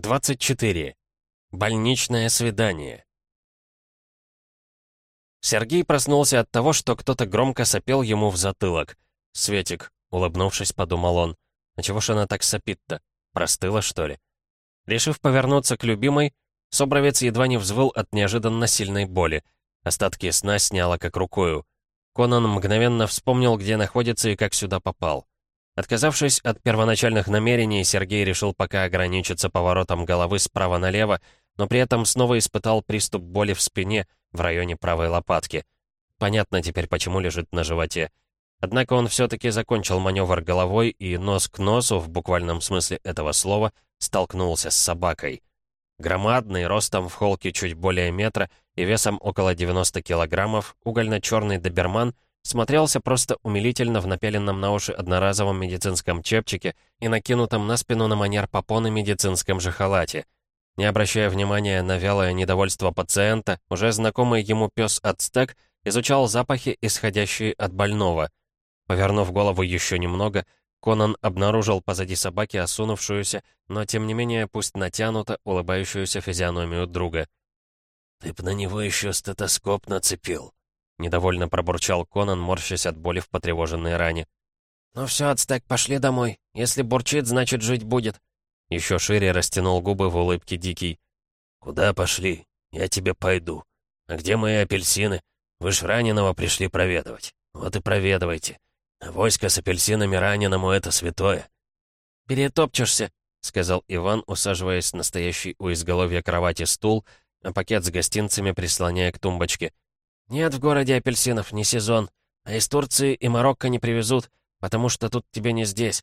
24. Больничное свидание. Сергей проснулся от того, что кто-то громко сопел ему в затылок. «Светик», — улыбнувшись, подумал он. «А чего ж она так сопит-то? Простыла, что ли?» Решив повернуться к любимой, Собровец едва не взвыл от неожиданно сильной боли. Остатки сна сняло как рукою. Конан мгновенно вспомнил, где находится и как сюда попал. Отказавшись от первоначальных намерений, Сергей решил пока ограничиться поворотом головы справа налево, но при этом снова испытал приступ боли в спине в районе правой лопатки. Понятно теперь, почему лежит на животе. Однако он все-таки закончил маневр головой и нос к носу, в буквальном смысле этого слова, столкнулся с собакой. Громадный, ростом в холке чуть более метра и весом около 90 килограммов, угольно-черный доберман смотрелся просто умилительно в напеленном на уши одноразовом медицинском чепчике и накинутом на спину на манер попоны медицинском же халате. Не обращая внимания на вялое недовольство пациента, уже знакомый ему пес Ацтек изучал запахи, исходящие от больного. Повернув голову еще немного, Конан обнаружил позади собаки осунувшуюся, но тем не менее пусть натянуто улыбающуюся физиономию друга. «Ты б на него еще стетоскоп нацепил», Недовольно пробурчал Конан, морщась от боли в потревоженной ране. «Ну все, Ацтек, пошли домой. Если бурчит, значит жить будет». Еще шире растянул губы в улыбке Дикий. «Куда пошли? Я тебе пойду. А где мои апельсины? Вы ж раненого пришли проведывать. Вот и проведывайте. войско с апельсинами раненому — это святое». «Перетопчешься», — сказал Иван, усаживаясь на стоящий у изголовья кровати стул, а пакет с гостинцами прислоняя к тумбочке. «Нет в городе апельсинов, не сезон. А из Турции и Марокко не привезут, потому что тут тебе не здесь.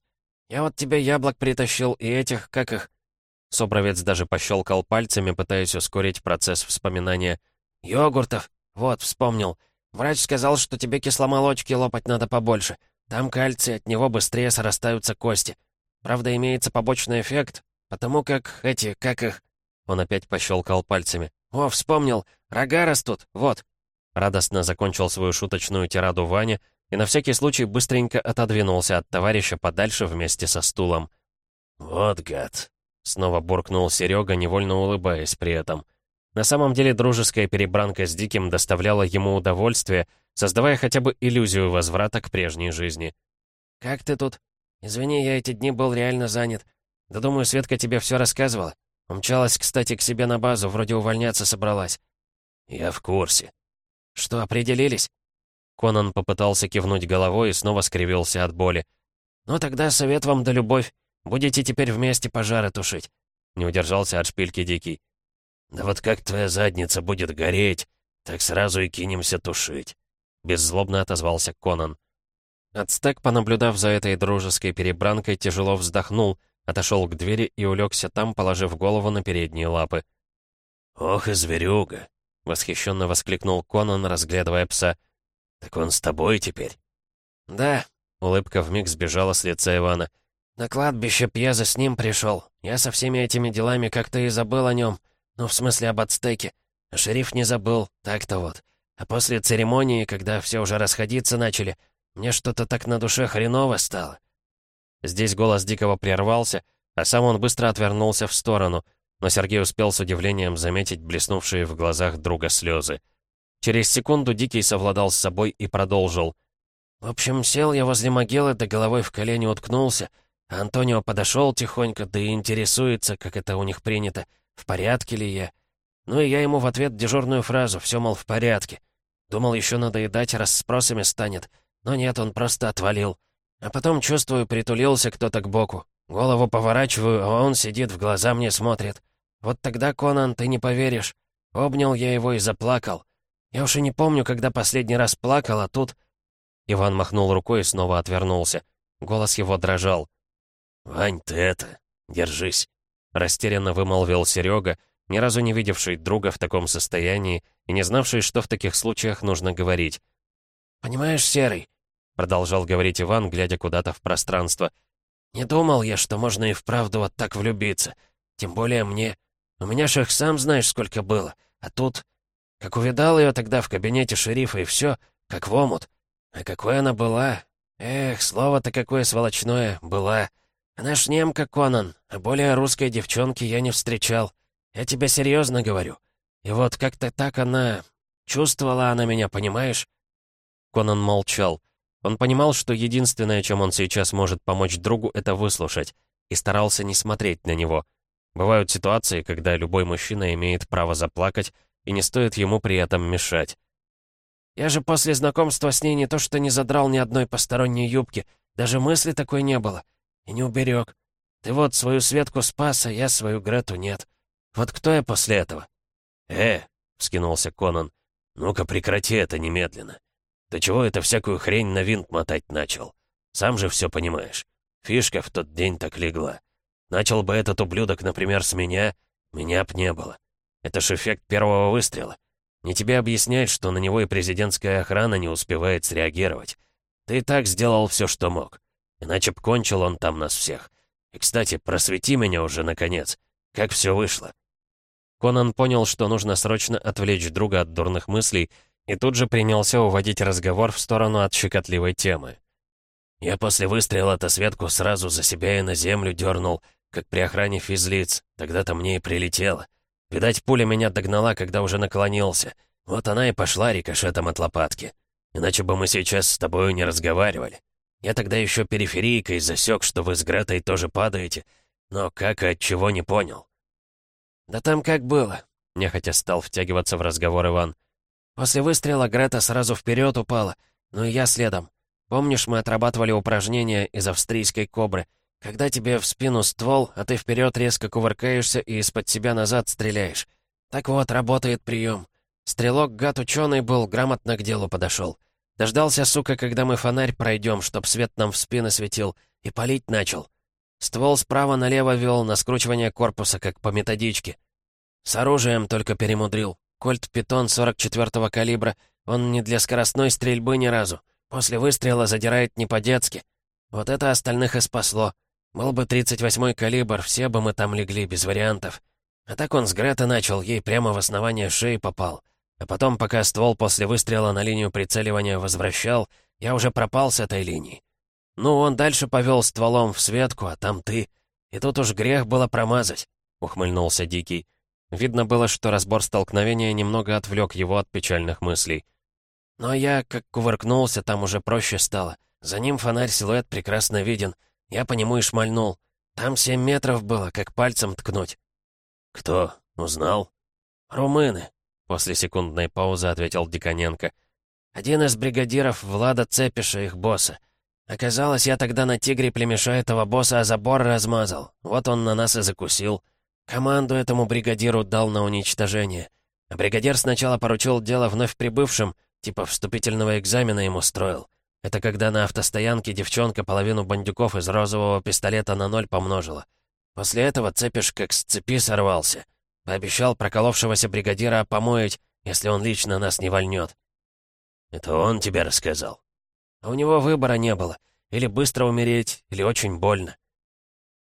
Я вот тебе яблок притащил и этих, как их...» Собровец даже пощелкал пальцами, пытаясь ускорить процесс вспоминания. «Йогуртов! Вот, вспомнил. Врач сказал, что тебе кисломолочки лопать надо побольше. Там кальций, от него быстрее срастаются кости. Правда, имеется побочный эффект, потому как эти, как их...» Он опять пощелкал пальцами. «О, вспомнил! Рога растут, вот!» Радостно закончил свою шуточную тираду Ваня и на всякий случай быстренько отодвинулся от товарища подальше вместе со стулом. «Вот гад!» — снова буркнул Серега, невольно улыбаясь при этом. На самом деле дружеская перебранка с Диким доставляла ему удовольствие, создавая хотя бы иллюзию возврата к прежней жизни. «Как ты тут? Извини, я эти дни был реально занят. Да думаю, Светка тебе все рассказывала. Умчалась, кстати, к себе на базу, вроде увольняться собралась». «Я в курсе», «Что, определились?» Конан попытался кивнуть головой и снова скривился от боли. «Ну тогда совет вам да любовь. Будете теперь вместе пожары тушить». Не удержался от шпильки Дикий. «Да вот как твоя задница будет гореть, так сразу и кинемся тушить», — беззлобно отозвался Конан. Ацтек, понаблюдав за этой дружеской перебранкой, тяжело вздохнул, отошел к двери и улегся там, положив голову на передние лапы. «Ох и зверюга!» — восхищенно воскликнул Конан, разглядывая пса. «Так он с тобой теперь?» «Да», — улыбка вмиг сбежала с лица Ивана. «На кладбище Пьеза с ним пришел. Я со всеми этими делами как-то и забыл о нем. Ну, в смысле, об ацтеке. А шериф не забыл, так-то вот. А после церемонии, когда все уже расходиться начали, мне что-то так на душе хреново стало». Здесь голос Дикого прервался, а сам он быстро отвернулся в сторону — но Сергей успел с удивлением заметить блеснувшие в глазах друга слезы. Через секунду Дикий совладал с собой и продолжил. «В общем, сел я возле могилы, да головой в колени уткнулся. Антонио подошел тихонько, да и интересуется, как это у них принято, в порядке ли я. Ну и я ему в ответ дежурную фразу, все, мол, в порядке. Думал, еще надоедать, раз спросами станет. Но нет, он просто отвалил. А потом, чувствую, притулился кто-то к боку. Голову поворачиваю, а он сидит, в глаза мне смотрит. Вот тогда, Конан, ты не поверишь. Обнял я его и заплакал. Я уж и не помню, когда последний раз плакал, а тут...» Иван махнул рукой и снова отвернулся. Голос его дрожал. «Вань, ты это... Держись!» Растерянно вымолвил Серега, ни разу не видевший друга в таком состоянии и не знавший, что в таких случаях нужно говорить. «Понимаешь, Серый?» Продолжал говорить Иван, глядя куда-то в пространство. «Не думал я, что можно и вправду вот так влюбиться. Тем более мне. У меня ж их сам знаешь, сколько было. А тут... Как увидал ее тогда в кабинете шерифа, и все, как в омут. А какой она была? Эх, слово-то какое сволочное, была. Она ж немка, Конан, а более русской девчонки я не встречал. Я тебе серьезно говорю. И вот как-то так она... Чувствовала она меня, понимаешь?» Конан молчал. Он понимал, что единственное, чем он сейчас может помочь другу, это выслушать, и старался не смотреть на него. Бывают ситуации, когда любой мужчина имеет право заплакать, и не стоит ему при этом мешать. «Я же после знакомства с ней не то что не задрал ни одной посторонней юбки, даже мысли такой не было. И не уберег. Ты вот свою Светку спас, а я свою Грету нет. Вот кто я после этого?» «Э!» — вскинулся Конан. «Ну-ка прекрати это немедленно. Ты чего это всякую хрень на винт мотать начал? Сам же все понимаешь. Фишка в тот день так легла. Начал бы этот ублюдок, например, с меня, меня б не было. Это ж эффект первого выстрела. Не тебе объяснять, что на него и президентская охрана не успевает среагировать. Ты и так сделал все, что мог. Иначе б кончил он там нас всех. И, кстати, просвети меня уже, наконец. Как все вышло?» Конан понял, что нужно срочно отвлечь друга от дурных мыслей, и тут же принялся уводить разговор в сторону от щекотливой темы. «Я после выстрела-то Светку сразу за себя и на землю дернул, как при охране физлиц. Тогда-то мне и прилетело. Видать, пуля меня догнала, когда уже наклонился. Вот она и пошла рикошетом от лопатки. Иначе бы мы сейчас с тобою не разговаривали. Я тогда еще периферийкой засек, что вы с Гретой тоже падаете, но как и от чего не понял. «Да там как было?» — нехотя стал втягиваться в разговор Иван. «После выстрела Грета сразу вперед упала, ну и я следом. Помнишь, мы отрабатывали упражнения из австрийской кобры — когда тебе в спину ствол, а ты вперед резко кувыркаешься и из-под себя назад стреляешь. Так вот, работает прием. Стрелок, гад ученый был, грамотно к делу подошел. Дождался, сука, когда мы фонарь пройдем, чтоб свет нам в спины светил, и палить начал. Ствол справа налево вел на скручивание корпуса, как по методичке. С оружием только перемудрил. Кольт Питон 44-го калибра, он не для скоростной стрельбы ни разу. После выстрела задирает не по-детски. Вот это остальных и спасло. Был бы 38-й калибр, все бы мы там легли, без вариантов. А так он с Грета начал, ей прямо в основание шеи попал. А потом, пока ствол после выстрела на линию прицеливания возвращал, я уже пропал с этой линии. Ну, он дальше повел стволом в Светку, а там ты. И тут уж грех было промазать, — ухмыльнулся Дикий. Видно было, что разбор столкновения немного отвлек его от печальных мыслей. Но я, как кувыркнулся, там уже проще стало. За ним фонарь-силуэт прекрасно виден — я по нему и шмальнул. Там семь метров было, как пальцем ткнуть. «Кто? Узнал?» «Румыны», — после секундной паузы ответил Диконенко. «Один из бригадиров Влада Цепиша, их босса. Оказалось, я тогда на тигре племеша этого босса о забор размазал. Вот он на нас и закусил. Команду этому бригадиру дал на уничтожение. А бригадир сначала поручил дело вновь прибывшим, типа вступительного экзамена ему строил. Это когда на автостоянке девчонка половину бандюков из розового пистолета на ноль помножила. После этого цепиш как с цепи сорвался. Пообещал проколовшегося бригадира помоять, если он лично нас не вольнет. «Это он тебе рассказал?» А у него выбора не было. Или быстро умереть, или очень больно.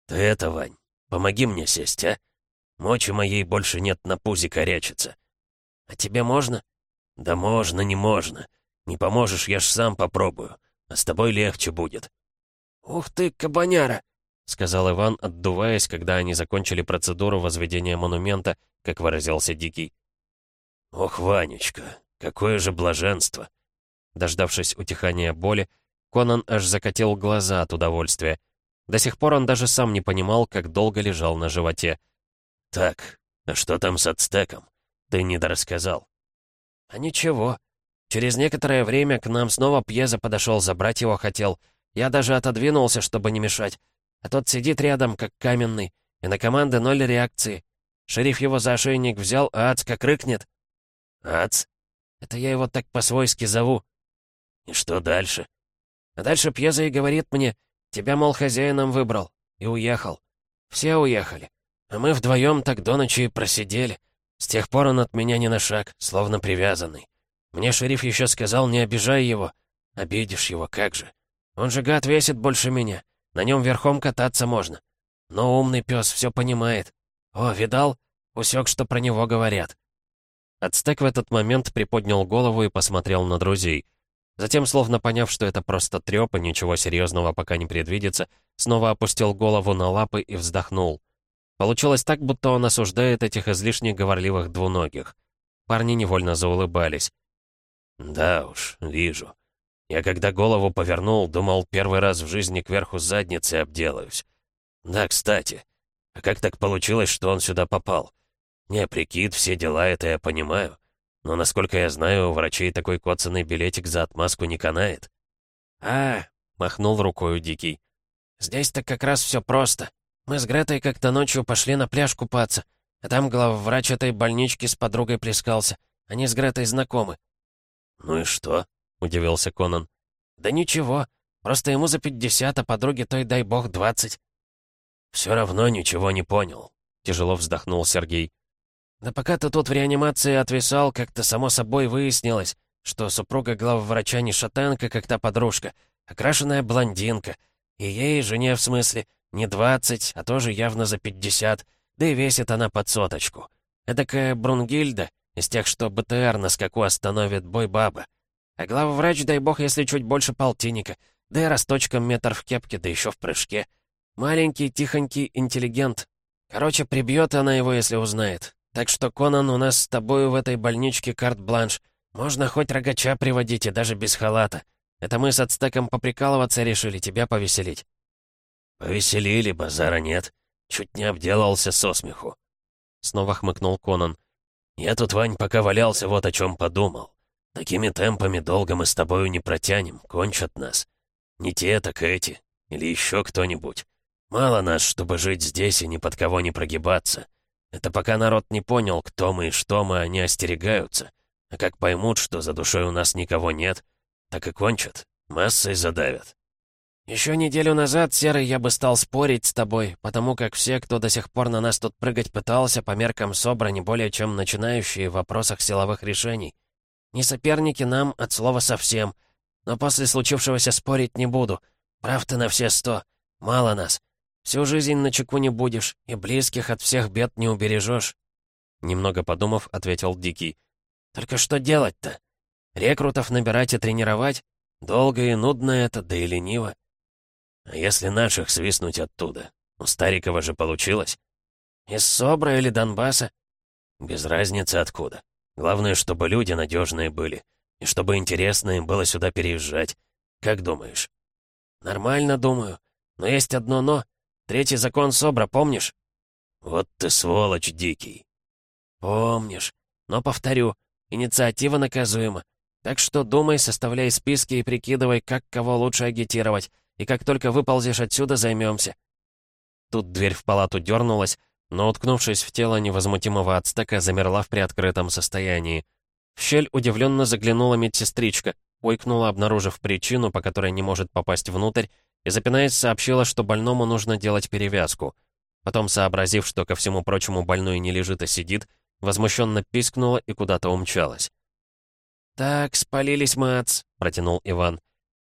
«Ты это, Вань, помоги мне сесть, а? Мочи моей больше нет на пузе корячиться». «А тебе можно?» «Да можно, не можно. Не поможешь, я ж сам попробую. А с тобой легче будет». «Ух ты, кабаняра!» — сказал Иван, отдуваясь, когда они закончили процедуру возведения монумента, как выразился Дикий. «Ох, Ванечка, какое же блаженство!» Дождавшись утихания боли, Конан аж закатил глаза от удовольствия. До сих пор он даже сам не понимал, как долго лежал на животе. «Так, а что там с ацтеком? Ты недорассказал». «А ничего. Через некоторое время к нам снова Пьеза подошел, забрать его хотел. Я даже отодвинулся, чтобы не мешать. А тот сидит рядом, как каменный, и на команды ноль реакции. Шериф его за ошейник взял, а Ац как рыкнет. Ац? Это я его так по-свойски зову. И что дальше? А дальше Пьеза и говорит мне, тебя, мол, хозяином выбрал. И уехал. Все уехали. А мы вдвоем так до ночи и просидели. С тех пор он от меня не на шаг, словно привязанный. Мне шериф еще сказал, не обижай его. Обидишь его, как же. Он же гад весит больше меня. На нем верхом кататься можно. Но умный пес все понимает. О, видал? Усек, что про него говорят. Ацтек в этот момент приподнял голову и посмотрел на друзей. Затем, словно поняв, что это просто трёп и ничего серьезного пока не предвидится, снова опустил голову на лапы и вздохнул. Получилось так, будто он осуждает этих излишне говорливых двуногих. Парни невольно заулыбались. «Да уж, вижу. Я когда голову повернул, думал, первый раз в жизни кверху задницы обделаюсь. Да, кстати, а как так получилось, что он сюда попал? Не, прикид, все дела, это я понимаю. Но, насколько я знаю, у врачей такой коцанный билетик за отмазку не канает. «А, — махнул рукой Дикий. «Здесь-то как раз все просто. Мы с Гретой как-то ночью пошли на пляж купаться, а там главврач этой больнички с подругой плескался. Они с Гретой знакомы». «Ну и что?» — удивился Конан. «Да ничего. Просто ему за пятьдесят, а подруге той, дай бог, двадцать». «Все равно ничего не понял», — тяжело вздохнул Сергей. «Да пока ты тут в реанимации отвисал, как-то само собой выяснилось, что супруга главврача не шатенка, как та подружка, а крашеная блондинка. И ей, жене в смысле, не двадцать, а тоже явно за пятьдесят, да и весит она под соточку. Эдакая Брунгильда, из тех, что БТР на скаку остановит бой баба. А главврач, дай бог, если чуть больше полтинника, да и росточком метр в кепке, да еще в прыжке. Маленький, тихонький интеллигент. Короче, прибьет она его, если узнает. Так что, Конан, у нас с тобой в этой больничке карт-бланш. Можно хоть рогача приводить и даже без халата. Это мы с отстеком поприкалываться решили, тебя повеселить». «Повеселили, базара нет. Чуть не обделался со смеху». Снова хмыкнул Конан. «Я тут, Вань, пока валялся, вот о чем подумал. Такими темпами долго мы с тобою не протянем, кончат нас. Не те, так эти. Или еще кто-нибудь. Мало нас, чтобы жить здесь и ни под кого не прогибаться. Это пока народ не понял, кто мы и что мы, они остерегаются. А как поймут, что за душой у нас никого нет, так и кончат. Массой задавят. Еще неделю назад, Серый, я бы стал спорить с тобой, потому как все, кто до сих пор на нас тут прыгать пытался, по меркам СОБРа не более чем начинающие в вопросах силовых решений. Не соперники нам от слова совсем. Но после случившегося спорить не буду. Прав ты на все сто. Мало нас. Всю жизнь на чеку не будешь, и близких от всех бед не убережешь. Немного подумав, ответил Дикий. Только что делать-то? Рекрутов набирать и тренировать? Долго и нудно это, да и лениво. А если наших свистнуть оттуда? У Старикова же получилось. Из Собра или Донбасса? Без разницы откуда. Главное, чтобы люди надежные были. И чтобы интересно им было сюда переезжать. Как думаешь? Нормально, думаю. Но есть одно «но». Третий закон Собра, помнишь?» «Вот ты сволочь дикий». «Помнишь. Но повторю, инициатива наказуема. Так что думай, составляй списки и прикидывай, как кого лучше агитировать. И как только выползешь отсюда, займемся. Тут дверь в палату дернулась, но, уткнувшись в тело невозмутимого ацтека, замерла в приоткрытом состоянии. В щель удивленно заглянула медсестричка, ойкнула, обнаружив причину, по которой не может попасть внутрь, и, запинаясь, сообщила, что больному нужно делать перевязку. Потом, сообразив, что ко всему прочему больной не лежит, а сидит, возмущенно пискнула и куда-то умчалась. «Так, спалились мы, ац», — протянул Иван.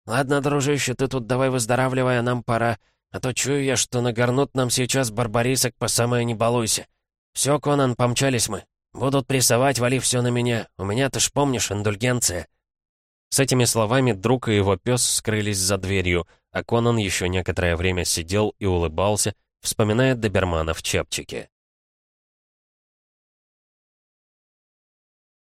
«Ладно, дружище, ты тут давай выздоравливай, а нам пора. А то чую я, что нагорнут нам сейчас барбарисок по самое не балуйся. Все, Конан, помчались мы. Будут прессовать, вали все на меня. У меня, ты ж помнишь, индульгенция». С этими словами друг и его пес скрылись за дверью, а Конан еще некоторое время сидел и улыбался, вспоминая добермана в чепчике.